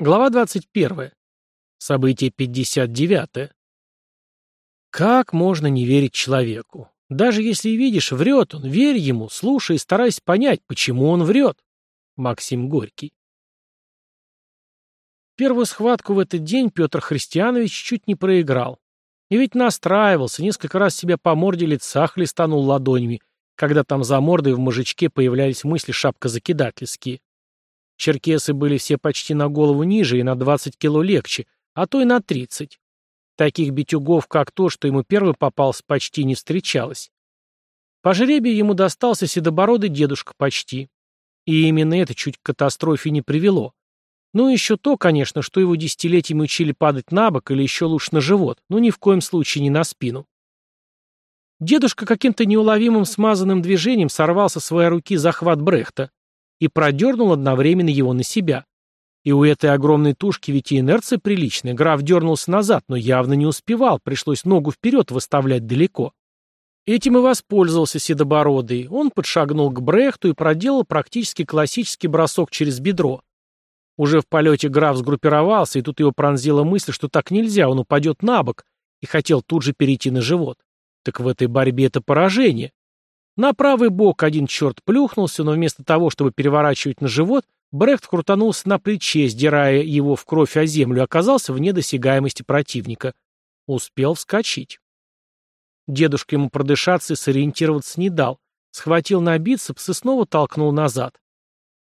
Глава 21. Событие 59. Как можно не верить человеку? Даже если видишь, врет он, верь ему, слушай и старайся понять, почему он врет. Максим Горький. Первую схватку в этот день Петр Христианович чуть не проиграл. И ведь настраивался, несколько раз себя по морде лица хлестанул ладонями, когда там за мордой в мужичке появлялись мысли шапкозакидательские. Черкесы были все почти на голову ниже и на 20 кило легче, а то и на 30. Таких битюгов, как то, что ему первый попался, почти не встречалось. По жребию ему достался седобородый дедушка почти. И именно это чуть к катастрофе не привело. Ну, еще то, конечно, что его десятилетиями учили падать на бок или еще лучше на живот, но ни в коем случае не на спину. Дедушка каким-то неуловимым смазанным движением сорвал со своей руки захват Брехта и продернул одновременно его на себя. И у этой огромной тушки ведь и инерция приличная. Граф дернулся назад, но явно не успевал, пришлось ногу вперед выставлять далеко. Этим и воспользовался Седобородый. Он подшагнул к Брехту и проделал практически классический бросок через бедро. Уже в полете граф сгруппировался, и тут его пронзила мысль, что так нельзя, он упадет на бок, и хотел тут же перейти на живот. Так в этой борьбе это поражение. На правый бок один черт плюхнулся, но вместо того, чтобы переворачивать на живот, Брехт крутанулся на плече, сдирая его в кровь о землю, оказался вне досягаемости противника. Успел вскочить. Дедушка ему продышаться и сориентироваться не дал. Схватил на бицепс и снова толкнул назад.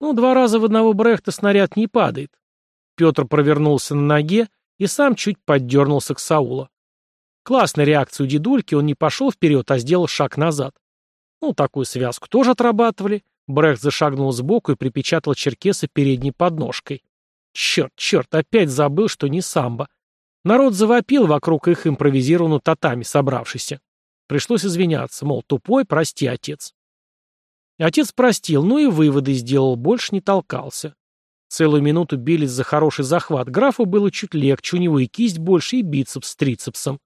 Ну, два раза в одного Брехта снаряд не падает. Петр провернулся на ноге и сам чуть поддернулся к Саула. Классная реакция у дедульки, он не пошел вперед, а сделал шаг назад. Ну, такую связку тоже отрабатывали. Брехт зашагнул сбоку и припечатал черкеса передней подножкой. Черт, черт, опять забыл, что не самбо. Народ завопил вокруг их импровизированного татами, собравшийся. Пришлось извиняться, мол, тупой, прости, отец. Отец простил, ну и выводы сделал, больше не толкался. Целую минуту бились за хороший захват. Графу было чуть легче, у него и кисть больше, и бицепс с трицепсом.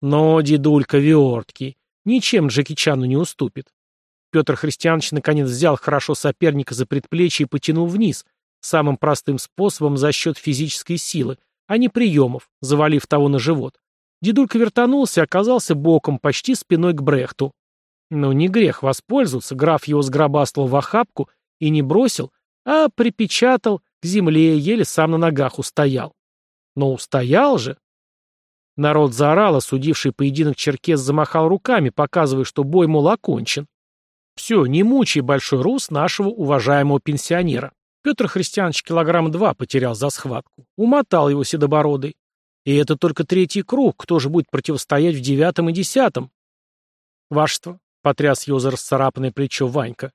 Но дедулька верткий. Ничем Джеки Чану не уступит. Петр Христианович наконец взял хорошо соперника за предплечье и потянул вниз, самым простым способом за счет физической силы, а не приемов, завалив того на живот. Дедулька вертанулся и оказался боком, почти спиной к Брехту. Но не грех воспользоваться, граф его сгробаствовал в охапку и не бросил, а припечатал к земле, еле сам на ногах устоял. Но устоял же. Народ заорал, а судивший поединок черкес замахал руками, показывая, что бой, мол, окончен. Все, не мучай большой рус нашего уважаемого пенсионера. Петр Христианович килограмм два потерял за схватку. Умотал его седобородый. И это только третий круг, кто же будет противостоять в девятом и десятом? Вашество, потряс его за расцарапанное плечо Ванька.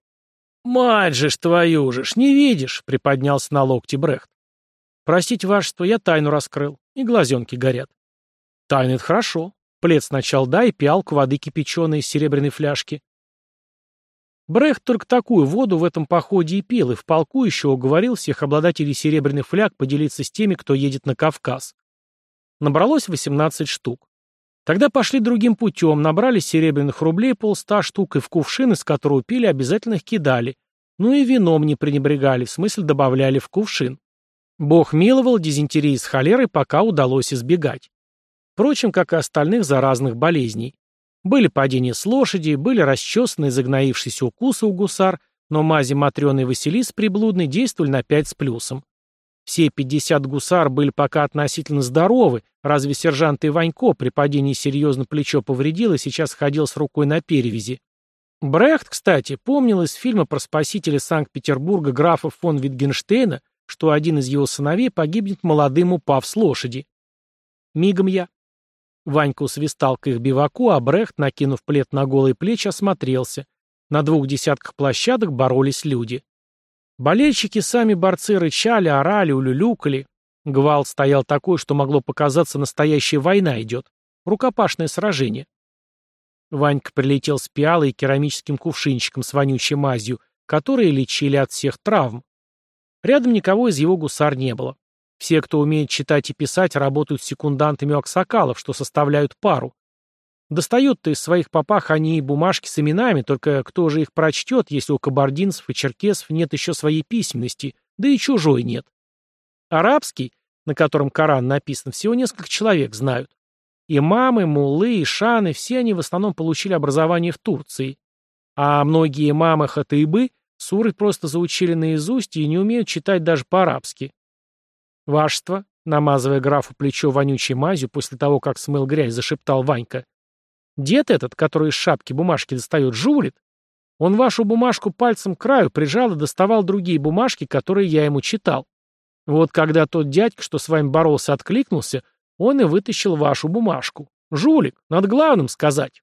«Мать же ж твою же ж, не видишь!» — приподнялся на локте Брехт. «Простите, вашество, я тайну раскрыл, и глазенки горят». Тайна — это хорошо. Плед сначала дай, пиалку воды кипяченой из серебряной фляжки. Брехт только такую воду в этом походе и пил, и в полку еще уговорил всех обладателей серебряных фляг поделиться с теми, кто едет на Кавказ. Набралось 18 штук. Тогда пошли другим путем, набрали серебряных рублей полста штук, и в кувшин, из которого пили, обязательно их кидали. Ну и вином не пренебрегали, в смысле добавляли в кувшин. Бог миловал, дизентерии с холерой пока удалось избегать. Впрочем, как и остальных заразных болезней. Были падения с лошади, были расчесанные загноившиеся укусы у гусар, но мази Матрёны и Василис приблудный действовали на 5 с плюсом. Все 50 гусар были пока относительно здоровы, разве сержант Иванько при падении серьезно плечо повредил и сейчас ходил с рукой на перевязи. Брехт, кстати, помнил из фильма про спасителя Санкт-Петербурга графа фон Витгенштейна, что один из его сыновей погибнет молодым, упав с лошади. Мигом я, Ванька усвистал к их биваку, а Брехт, накинув плед на голые плечи, осмотрелся. На двух десятках площадок боролись люди. Болельщики сами борцы рычали, орали, улюлюкали. Гвалт стоял такой, что могло показаться, настоящая война идет. Рукопашное сражение. Ванька прилетел с пиалой и керамическим кувшинчиком с вонючей мазью, которые лечили от всех травм. Рядом никого из его гусар не было. Все, кто умеет читать и писать, работают секундантами у аксакалов, что составляют пару. Достают-то из своих попах они и бумажки с именами, только кто же их прочтет, если у кабардинцев и черкесов нет еще своей письменности, да и чужой нет. Арабский, на котором Коран написан, всего несколько человек знают. Имамы, муллы, шаны, все они в основном получили образование в Турции. А многие имамы хатыбы суры просто заучили наизусть и не умеют читать даже по-арабски. Вашество, намазывая графу плечо вонючей мазью после того, как смыл грязь, зашептал Ванька. Дед этот, который из шапки бумажки достает, жулит. Он вашу бумажку пальцем к краю прижал и доставал другие бумажки, которые я ему читал. Вот когда тот дядька, что с вами боролся, откликнулся, он и вытащил вашу бумажку. Жулик, над главным сказать.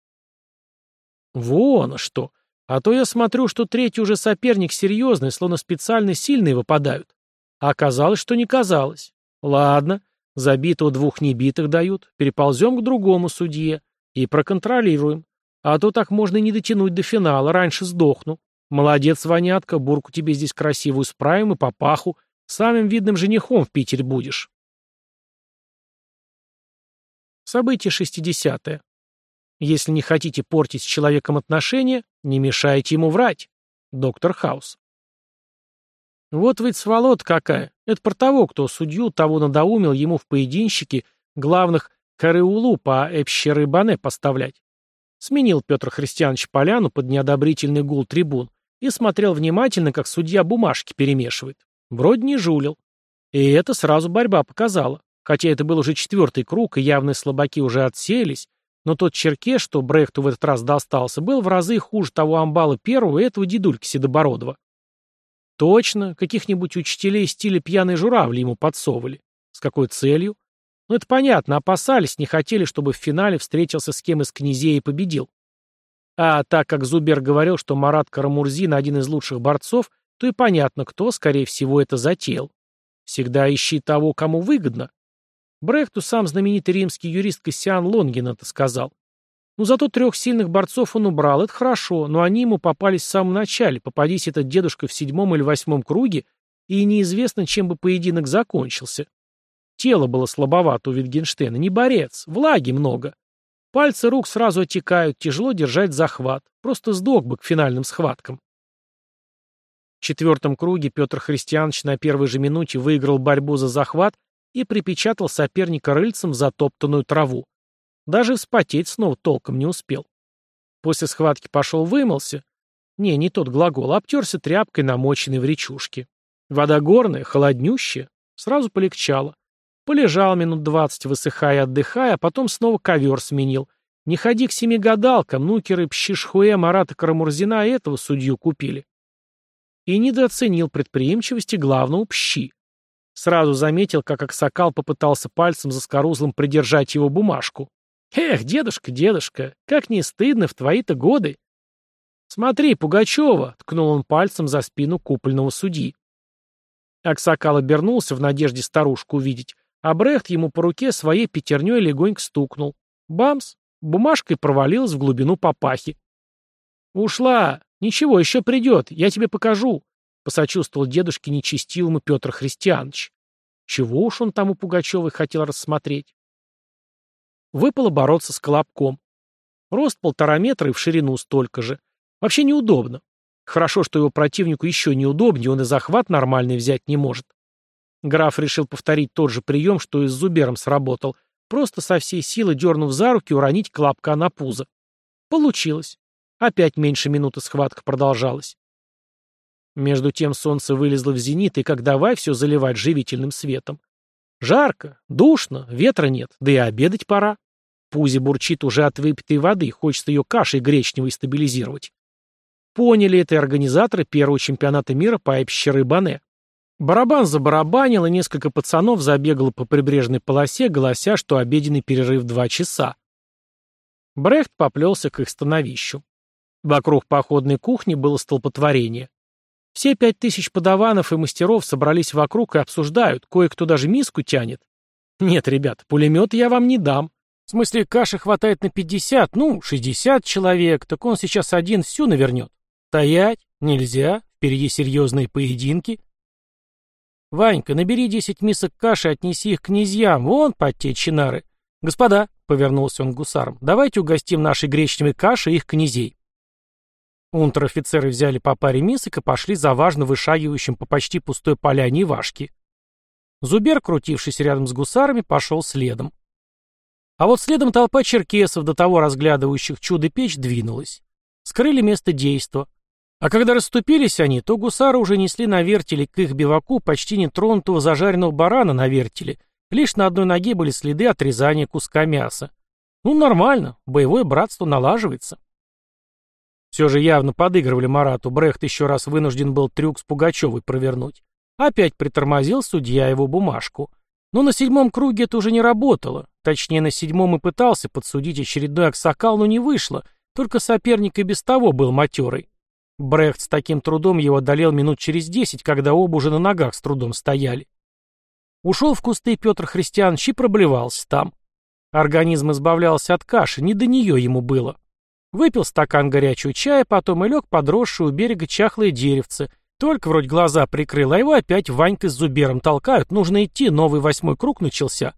Вон что. А то я смотрю, что третий уже соперник серьезный, словно специально сильные выпадают. Оказалось, что не казалось. Ладно, забитого двух небитых дают, переползем к другому судье и проконтролируем. А то так можно и не дотянуть до финала, раньше сдохну. Молодец, Ванятка, бурку тебе здесь красивую справим и по паху. Самым видным женихом в Питере будешь. Событие 60 -е. Если не хотите портить с человеком отношения, не мешайте ему врать. Доктор Хаус. Вот ведь сволот какая. Это про того, кто судью того надоумил ему в поединщике главных Кареулу по Эпщеры-Бане поставлять. Сменил Петр Христианович поляну под неодобрительный гул трибун и смотрел внимательно, как судья бумажки перемешивает. Вроде не жулил. И это сразу борьба показала. Хотя это был уже четвертый круг, и явные слабаки уже отсеялись, но тот черке, что Брехту в этот раз достался, был в разы хуже того амбала первого и этого дедульки Седобородова. Точно, каких-нибудь учителей стиля пьяной журавли ему подсовывали. С какой целью? Ну это понятно, опасались, не хотели, чтобы в финале встретился с кем из князей и победил. А так как Зубер говорил, что Марат Карамурзин один из лучших борцов, то и понятно, кто, скорее всего, это затеял. Всегда ищи того, кому выгодно. Брехту сам знаменитый римский юрист Кассиан Лонгин это сказал. Ну, зато трех сильных борцов он убрал, это хорошо, но они ему попались в самом начале, попадись этот дедушка в седьмом или восьмом круге, и неизвестно, чем бы поединок закончился. Тело было слабовато у Витгенштейна, не борец, влаги много. Пальцы рук сразу отекают, тяжело держать захват, просто сдох бы к финальным схваткам. В четвертом круге Петр Христианович на первой же минуте выиграл борьбу за захват и припечатал соперника рыльцем в затоптанную траву. Даже вспотеть снова толком не успел. После схватки пошел вымылся. Не, не тот глагол, обтерся тряпкой, намоченной в речушке. Вода горная, холоднющая. Сразу полегчало. Полежал минут двадцать, высыхая отдыхая, а потом снова ковер сменил. Не ходи к семи гадалкам, нукеры Пщишхуэ, Марата Карамурзина этого судью купили. И недооценил предприимчивости главного Пщи. Сразу заметил, как Аксакал попытался пальцем за скорузлом придержать его бумажку. «Эх, дедушка, дедушка, как не стыдно в твои-то годы!» «Смотри, Пугачева!» — ткнул он пальцем за спину купольного судьи. Аксакал обернулся в надежде старушку увидеть, а Брехт ему по руке своей пятерней легонько стукнул. Бамс! Бумажкой провалилась в глубину папахи. «Ушла! Ничего, еще придет, я тебе покажу!» посочувствовал дедушке нечестивому Петр Христианович. Чего уж он там у Пугачевой хотел рассмотреть? Выпало бороться с Колобком. Рост полтора метра и в ширину столько же. Вообще неудобно. Хорошо, что его противнику еще неудобнее, он и захват нормальный взять не может. Граф решил повторить тот же прием, что и с Зубером сработал, просто со всей силы дернув за руки, уронить Колобка на пузо. Получилось. Опять меньше минуты схватка продолжалась. Между тем солнце вылезло в зенит, и как давай все заливать живительным светом. Жарко, душно, ветра нет, да и обедать пора. Пузи бурчит уже от выпитой воды, хочется ее кашей гречневой стабилизировать. Поняли это и организаторы первого чемпионата мира по Эпщеры-Бане. Барабан забарабанил, и несколько пацанов забегало по прибрежной полосе, голося, что обеденный перерыв два часа. Брехт поплелся к их становищу. Вокруг походной кухни было столпотворение. Все пять тысяч подаванов и мастеров собрались вокруг и обсуждают, кое-кто даже миску тянет. Нет, ребят, пулемет я вам не дам. В смысле, каши хватает на пятьдесят, ну, шестьдесят человек, так он сейчас один всю навернет. Стоять? Нельзя, впереди серьезные поединки. Ванька, набери десять мисок каши, отнеси их князьям, вон под те чинары. Господа, — повернулся он к гусарам, — давайте угостим нашей гречневой кашей их князей. Унтер-офицеры взяли по паре мисок и пошли за важно вышагивающим по почти пустой поляне Ивашки. Зубер, крутившийся рядом с гусарами, пошел следом. А вот следом толпа черкесов, до того разглядывающих чудо-печь, двинулась. Скрыли место действа. А когда расступились они, то гусары уже несли на вертеле к их биваку почти нетронутого зажаренного барана на вертеле. Лишь на одной ноге были следы отрезания куска мяса. Ну, нормально, боевое братство налаживается. Все же явно подыгрывали Марату, Брехт еще раз вынужден был трюк с Пугачевой провернуть. Опять притормозил судья его бумажку. Но на седьмом круге это уже не работало. Точнее, на седьмом и пытался подсудить очередной аксакал, но не вышло. Только соперник и без того был матерый. Брехт с таким трудом его одолел минут через десять, когда оба уже на ногах с трудом стояли. Ушел в кусты Петр Христианович и проблевался там. Организм избавлялся от каши, не до нее ему было. Выпил стакан горячего чая, потом и лег подросший у берега чахлое деревце. Только вроде глаза прикрыл, а его опять Ванька с Зубером толкают. Нужно идти, новый восьмой круг начался.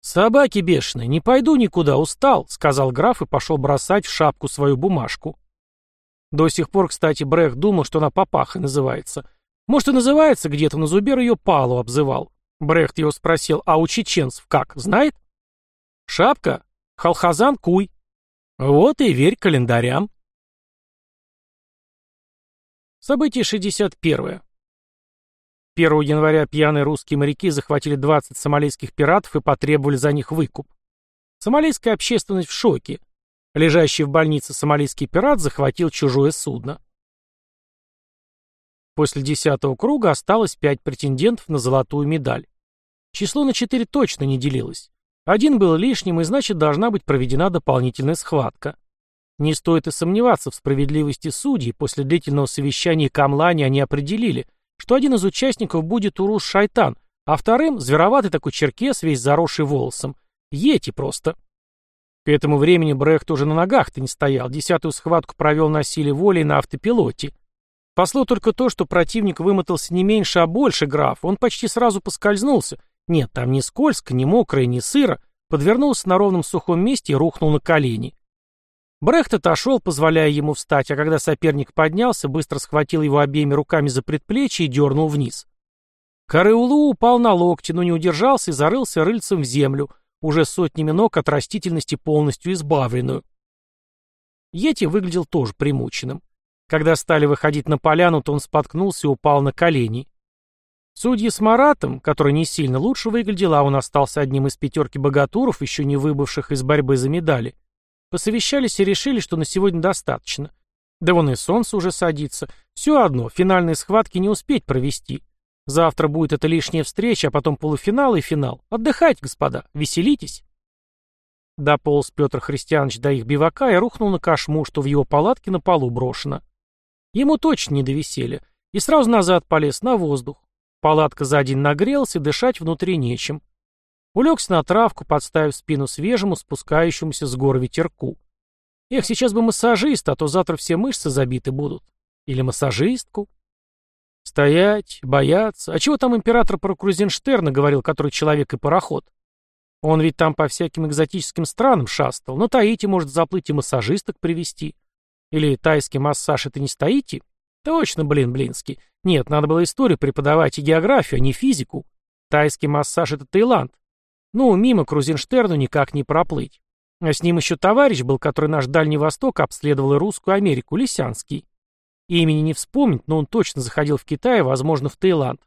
«Собаки бешеные, не пойду никуда, устал», — сказал граф и пошел бросать в шапку свою бумажку. До сих пор, кстати, Брех думал, что она папаха называется. Может, и называется где-то, но Зубер ее Палу обзывал. Брехт его спросил, а у чеченцев как, знает? Шапка? Халхазан Куй. Вот и верь календарям. Событие 61. 1 января пьяные русские моряки захватили 20 сомалийских пиратов и потребовали за них выкуп. Сомалийская общественность в шоке. Лежащий в больнице сомалийский пират захватил чужое судно. После десятого круга осталось пять претендентов на золотую медаль. Число на четыре точно не делилось. Один был лишним, и значит должна быть проведена дополнительная схватка. Не стоит и сомневаться в справедливости судей, после длительного совещания Камлани они определили, что один из участников будет Урус Шайтан, а вторым — звероватый такой черкес, весь заросший волосом. Ети просто. К этому времени Брехт уже на ногах-то не стоял, десятую схватку провел на силе воли на автопилоте. Спасло только то, что противник вымотался не меньше, а больше граф, он почти сразу поскользнулся, нет, там не скользко, не мокро не сыро. Подвернулся на ровном сухом месте и рухнул на колени. Брехт отошел, позволяя ему встать, а когда соперник поднялся, быстро схватил его обеими руками за предплечье и дернул вниз. Кареулу упал на локти, но не удержался и зарылся рыльцем в землю, уже сотнями ног от растительности полностью избавленную. Йети выглядел тоже примученным. Когда стали выходить на поляну, то он споткнулся и упал на колени. Судьи с Маратом, который не сильно лучше выглядел, а он остался одним из пятерки богатуров, еще не выбывших из борьбы за медали, посовещались и решили, что на сегодня достаточно. Да вон и солнце уже садится. Все одно, финальные схватки не успеть провести. Завтра будет эта лишняя встреча, а потом полуфинал и финал. Отдыхайте, господа, веселитесь. Дополз Петр Христианович до их бивака и рухнул на кошму, что в его палатке на полу брошено. Ему точно не до. И сразу назад полез на воздух. Палатка за день нагрелась, и дышать внутри нечем. Улегся на травку, подставив спину свежему, спускающемуся с гор ветерку. Эх, сейчас бы массажист, а то завтра все мышцы забиты будут. Или массажистку. Стоять, бояться. А чего там император про Крузенштерна говорил, который человек и пароход? Он ведь там по всяким экзотическим странам шастал. На Таити может заплыть и массажисток привести. Или тайский массаж это не стоите? Точно, блин, блинский. Нет, надо было историю преподавать и географию, а не физику. Тайский массаж — это Таиланд. Ну, мимо Крузенштерну никак не проплыть. А с ним еще товарищ был, который наш Дальний Восток обследовал и Русскую Америку, Лисянский. Имени не вспомнить, но он точно заходил в Китай, возможно, в Таиланд.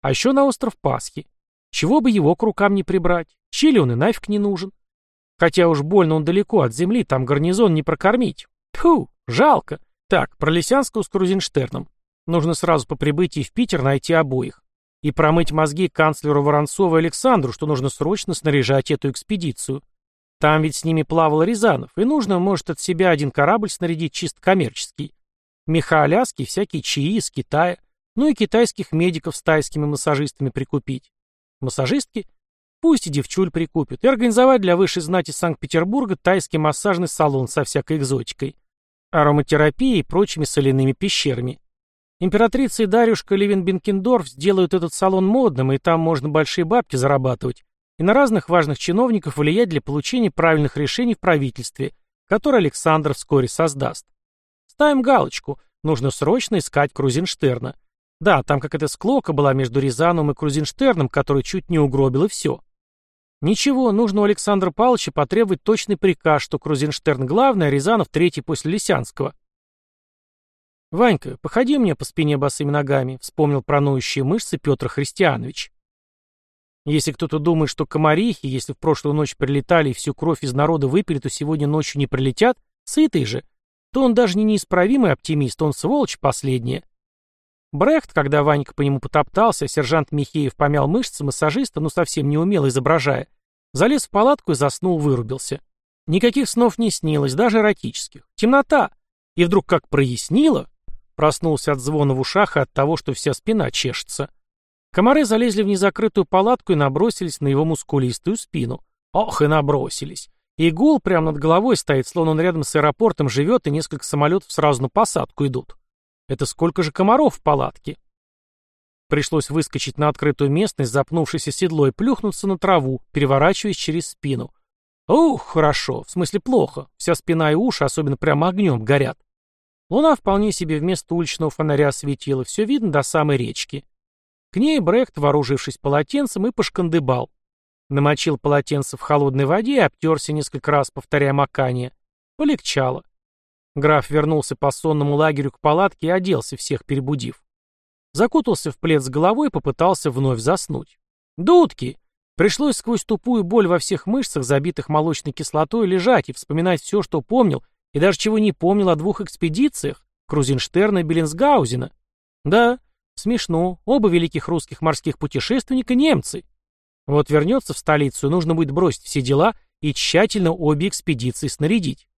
А еще на остров Пасхи. Чего бы его к рукам не прибрать? Чили он и нафиг не нужен. Хотя уж больно он далеко от земли, там гарнизон не прокормить. Фу, жалко. Так, про Лисянского с Крузенштерном. Нужно сразу по прибытии в Питер найти обоих. И промыть мозги канцлеру Воронцову и Александру, что нужно срочно снаряжать эту экспедицию. Там ведь с ними плавал Рязанов, и нужно, может, от себя один корабль снарядить чисто коммерческий. Меха Аляски, всякие чаи из Китая, ну и китайских медиков с тайскими массажистами прикупить. Массажистки? Пусть и девчуль прикупят, и организовать для высшей знати Санкт-Петербурга тайский массажный салон со всякой экзотикой ароматерапией и прочими соляными пещерами. Императрица и Дарюшка Левин-Бенкендорф сделают этот салон модным, и там можно большие бабки зарабатывать, и на разных важных чиновников влиять для получения правильных решений в правительстве, которое Александр вскоре создаст. Ставим галочку. Нужно срочно искать Крузенштерна. Да, там какая-то склока была между Рязановым и Крузенштерном, который чуть не угробил и все. Ничего, нужно у Александра Павловича потребовать точный приказ, что Крузенштерн главный, а Рязанов третий после Лисянского. «Ванька, походи мне по спине босыми ногами», — вспомнил про ноющие мышцы Петр Христианович. Если кто-то думает, что комарихи, если в прошлую ночь прилетали и всю кровь из народа выпили, то сегодня ночью не прилетят, сытый же, то он даже не неисправимый оптимист, он сволочь последняя. Брехт, когда Ванька по нему потоптался, а сержант Михеев помял мышцы массажиста, ну совсем не умело изображая, залез в палатку и заснул, вырубился. Никаких снов не снилось, даже эротических. Темнота. И вдруг как прояснило, проснулся от звона в ушах и от того, что вся спина чешется. Комары залезли в незакрытую палатку и набросились на его мускулистую спину. Ох, и набросились. И гул прямо над головой стоит, словно он рядом с аэропортом живет, и несколько самолетов сразу на посадку идут. Это сколько же комаров в палатке? Пришлось выскочить на открытую местность, запнувшись седло, и плюхнуться на траву, переворачиваясь через спину. Ух, хорошо, в смысле плохо. Вся спина и уши, особенно прямо огнем, горят. Луна вполне себе вместо уличного фонаря светила, все видно до самой речки. К ней Брехт, вооружившись полотенцем, и пошкандыбал. Намочил полотенце в холодной воде и обтерся несколько раз, повторяя макание. Полегчало. Граф вернулся по сонному лагерю к палатке и оделся, всех перебудив. Закутался в плед с головой и попытался вновь заснуть. Дудки! Пришлось сквозь тупую боль во всех мышцах, забитых молочной кислотой, лежать и вспоминать все, что помнил, и даже чего не помнил о двух экспедициях — Крузенштерна и Беллинсгаузена. Да, Смешно, оба великих русских морских путешественника немцы. Вот вернется в столицу, нужно будет бросить все дела и тщательно обе экспедиции снарядить.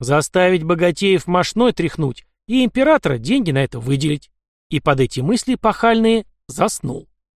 Заставить богатеев мошной тряхнуть и императора деньги на это выделить. И под эти мысли пахальные заснул.